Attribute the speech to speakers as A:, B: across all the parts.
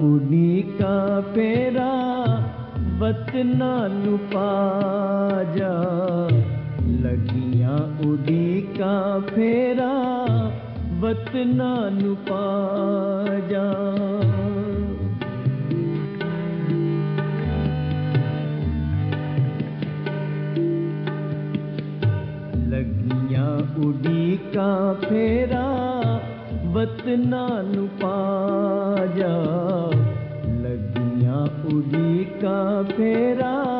A: ਉਡੀਕਾ ਫੇਰਾ ਵਤਨਾਂ ਨੂੰ ਪਾ ਜਾ। ਲੱਗੀਆਂ ਉਡੀਕਾ ਫੇਰਾ ਵਤਨਾਂ ਨੂੰ ਪਾ ਜਾ। ਲੱਗੀਆਂ ਉਡੀਕਾਂ ਫੇਰਾ ਵਤਨਾਂ ਨੂੰ ਪਾ ਜਾ। ਲੱਗੀਆਂ ਉਡੀਕਾਂ ਫੇਰਾ,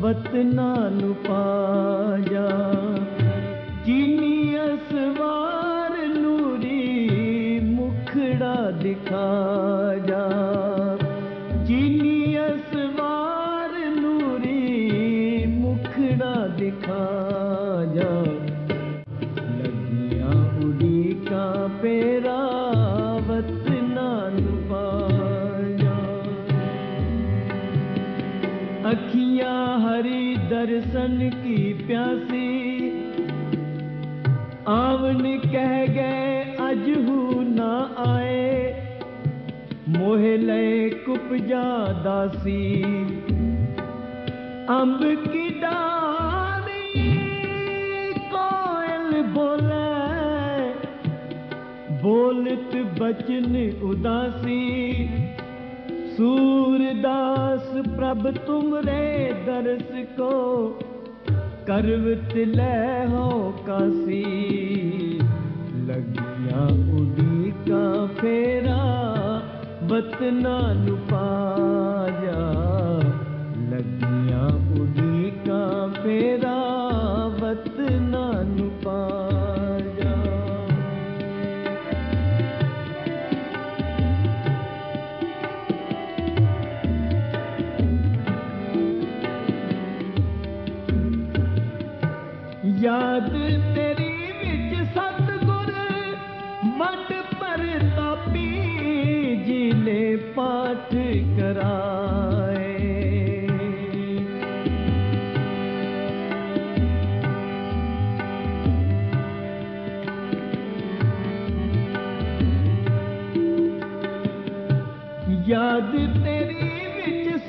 A: ਵਤਨਾਂ ਨੂੰ ਪਾ ਜਾ। ਜਿਨੀ ਅਸਵਾਰ ਨੂਰੀ ਮੁਖੜਾ ਦਿਖਾ ਜਾ। ਅੱਖੀਆਂ ਹਰੀ ਦਰਸ਼ਨ ਕੀ ਪਿਆਸੀ ਆਵਨ ਕਹਿ ਗਏ ਅਜ ਹੂ ਨਾ ਆਏ ਮੋਹ ਲੈ ਕੁਪਜਾ ਦਾਸੀ ਅੰਬ ਕੀ ਡਾਲੀ ਕੋਇਲ ਬੋਲੇ ਬੋਲਤ ਸੂਰਦਾਸ ਪ੍ਰਭ ਤੁਮਰੇ ਦਰਸ ਕੋ ਕਰਵਤ ਲੈ ਹੋ ਕਾਸੀ। ਲਗਿਆ ਉਡੀ ਕਾ ਫੇਰਾ, ਬਤਨਾ ਨੁ ਪਾਜਾ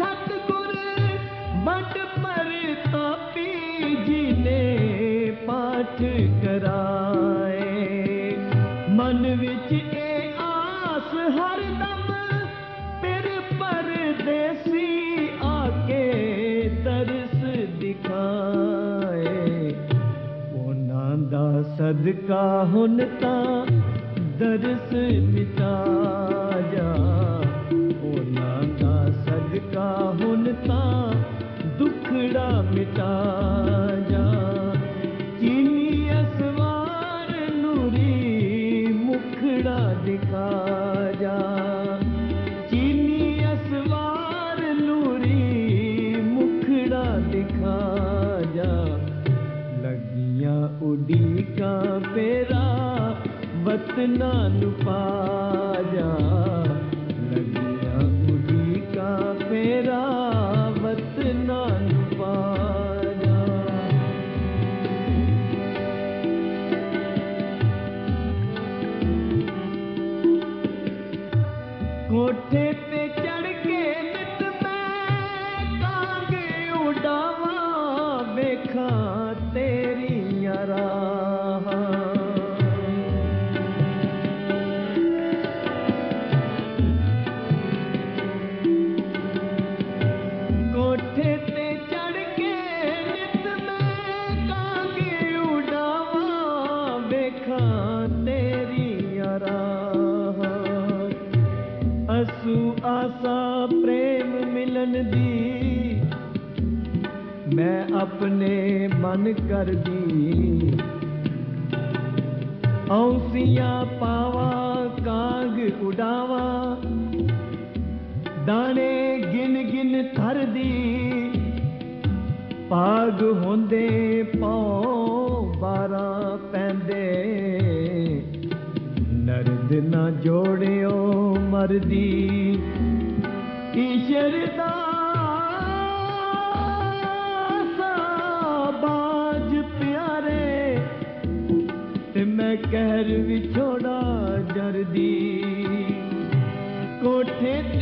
A: ਸਤਗੁਰ ਮਟ ਪਰਤਾਪੀ ਜੀ ਨੇ ਪਾਠ ਕਰਾਏ। ਮਨ ਵਿੱਚ ਇਹ ਆਸ ਹਰਦਮ ਫਿਰ ਪਰਦੇਸੀ ਆ ਕੇ ਤਰਸ ਦਿਖਾਏ। ਉਹਨਾਂ ਦਾ ਸਦਕਾ ਹੁਣ ਤਾਂ ਦਰਸ ਮਿਟਾ ਸਦਕਾ ਹੁਣ ਤਾਂ ਦੁਖੜਾ ਮਿਟਾ ਜਾ। ਚੀਨੀ ਅਸਵਾਰ ਨੂਰੀ ਮੁਖੜਾ ਦਿਖਾ ਜਾ। ਚੀਨੀ ਅਸਵਾਰ ਨੂਰੀ ਮੁਖੜਾ ਦਿਖਾ ਜਾ। ਲੱਗੀਆਂ ਉਡੀਕਾਂ ਪੇਰਾ ਵਤਨਾਂ ਨੂੰ ਪਾ ਜਾ। ਮੈਂ ਆਪਣੇ ਮਨ ਕਰਦੀ। ਔਸੀਆਂ ਪਾਵਾਂ, ਕਾਂਗ ਉਡਾਵਾਂ। ਦਾਣੇ ਗਿਨ ਗਿਨ ਥਰਦੀ ਪਾਗ ਹੁੰਦੇ ਪੌ ਬਾਰਾਂ ਪੈਂਦੇ। ਨਰਦ ਨਾ ਜੋੜਿਓ ਮਰਦੀ। ਈਸ਼ਰ ਦਾ ਕਹਿਰ ਵਿਛੋੜਾ ਜਰਦੀ। ਕੋਠੇ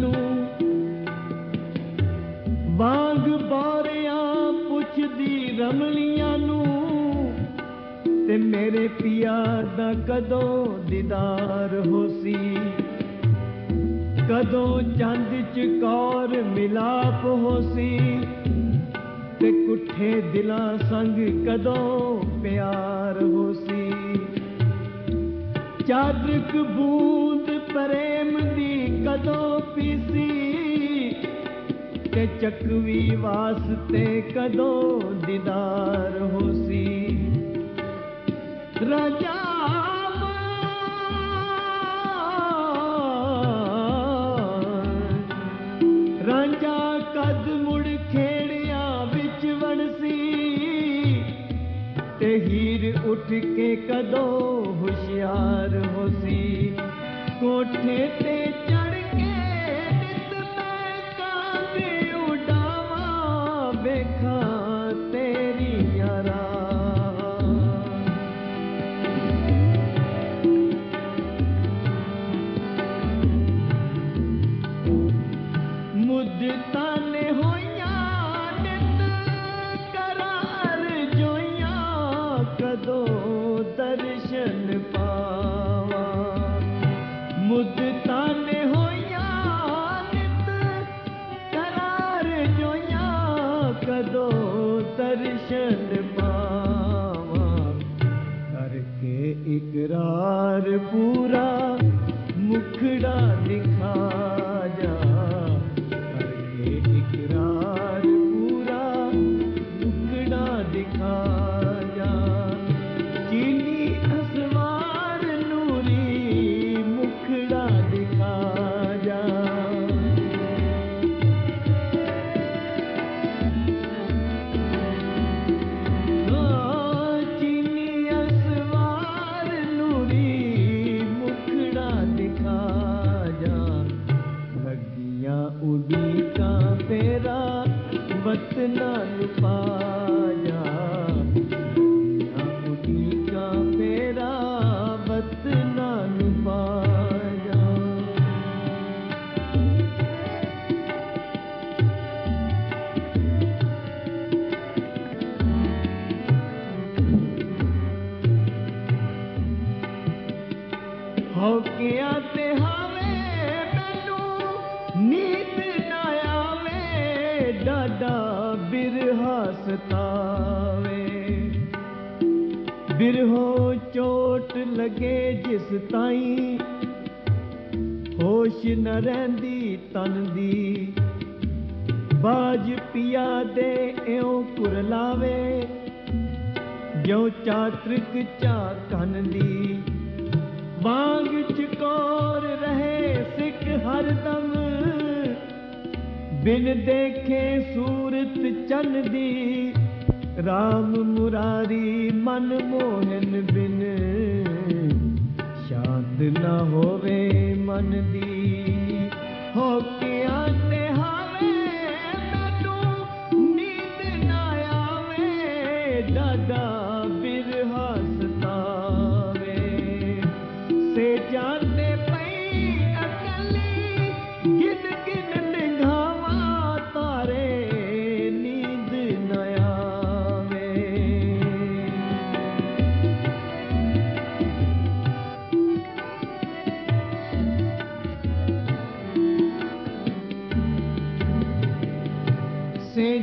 A: ਰਮਲੀਆਂ ਵਾਂਗ ਬੋਰਿਆਂ ਪੁੱਛਦੀ ਰਮਲੀਆਂ ਨੂੰ, ਤੇ ਮੇਰੇ ਪਿਆ ਦਾ ਕਦੋਂ ਦੀਦਾਰ ਹੋਸੀ? ਕਦੋਂ ਚੰਦ ਚ ਕੌਰ ਮਿਲਾਪ ਹੋਸੀ? ਤੇ ਕੁੱਠੇ ਦਿਲਾਂ ਸੰਗ ਕਦੋਂ ਪਿਆਰ ਹੋਸੀ? ڀوت پريم جي ڪدو به چڪوي واس تي ڪدو ڏيار هو راجا ਬਿਰਹੋ ਚੋਟ ਲਗੇ ਜਿਸ ਤਾਈ। ਹੋਸ਼ ਨ ਰਹਿੰਦੀ ਤਨ ਦੀ। ਬਾਜ ਪਿਆ ਦੇ ਇਉਂ ਕੁਰਲਾਵੇ ਜੋ ਚਾਤ੍ਰਿਕ ਚਾ ਕੰਨ ਦੀ। ਵਾਂਗ ਚਕੋਰ ਰਹੇ ਸਿੱਖ ਹਰਦਮ ਬਿਨ ਦੇਖੇ ਸੂਰਤ ਚੰਨ ਦੀ। ਰਾਮ ਮੁਰਾਰੀ ਮਨ ਮੋਹਨ ਬਿਨ। ਸ਼ਾਂਤ ਨਾ ਹੋਵੇ ਮਨ ਦੀ। ਹੋ ਕੇ ਆਤੇ ਹਾਵੇ, ਮੈਨੂੰ ਨੀਂਦ ਨਾ ਆਵੇ। ਦਾਦਾ ਬਿਰਹਾ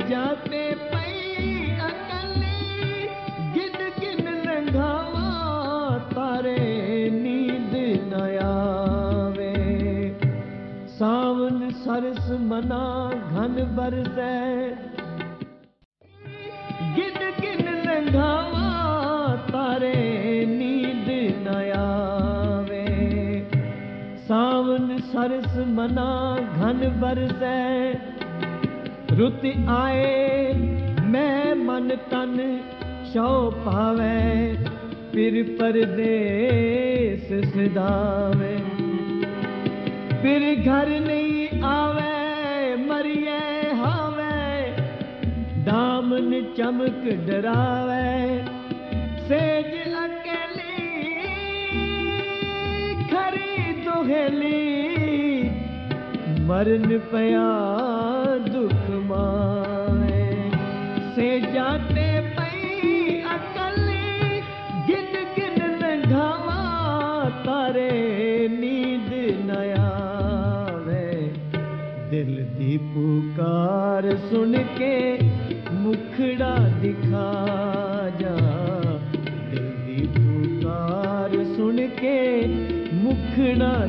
A: ਸੇ ਜਾਤੇ ਪਈ ਅਕਲੀ ਗਿਨ ਗਿਨ ਲੰਘਾਵਾਂ ਤਾਰੇ ਨੀਂਦ ਨ ਆਵੇ ਸਾਵਨ ਸਰਸ ਮਨਾ ਘਨ ਬਰਸੈ ਗਿਨ ਗਿਨ ਲੰਘਾਵਾਂ ਤਾਰੇ ਨੀਂਦ ਨ ਆਵੇ ਸਾਵਨ ਸਰਸ ਮਨਾ ਘਨ ਬਰਸੈ ਰੁੱਤ ਆਏ, ਮੈਂ ਮਨ ਤਨ ਸ਼ੋ ਪਾਵੇ ਫਿਰ ਪਰਦੇਸ ਸਦਾਵੇ। ਫਿਰ ਘਰ ਨਹੀਂ ਆਵੇ ਮਰੀਏ ਹਾਵੇ, ਦਾਮਨ ਚਮਕ ਡਰਾਵੇ, ਸੇਜ ਅਕੇਲੀ ਖਰੀ ਦੁਹੇਲੀ, ਮਰਨ ਪਿਆ ਦੁਖ ਮਾਏ ਸੇ ਜਾਤੇ ਪਈ ਅਕਲੀ ਗਿਨ ਗਿਨ ਲੰਘਾਵਾ ਤਾਰੇ ਨੀਂਦ ਨ ਆਵੇ ਦਿਲ ਦੀ ਪੁਕਾਰ ਸੁਣ ਕੇ ਮੁਖੜਾ ਦਿਖਾ ਜਾ ਦਿਲ ਦੀ ਪੁਕਾਰ ਸੁਣ ਕੇ ਮੁਖੜਾ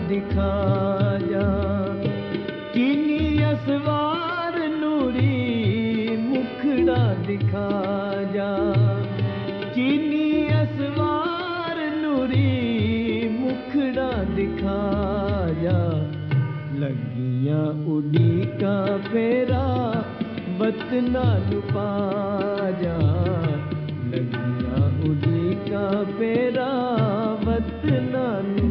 A: ਫੇਰਾ ਬਤਨਾ ਨੂੰ ਪਾ ਜਾ ਲੱਗਿਆ ਉਡੀਕਾਂ ਫੇਰਾ ਵਤਨਾਂ ਨੂੰ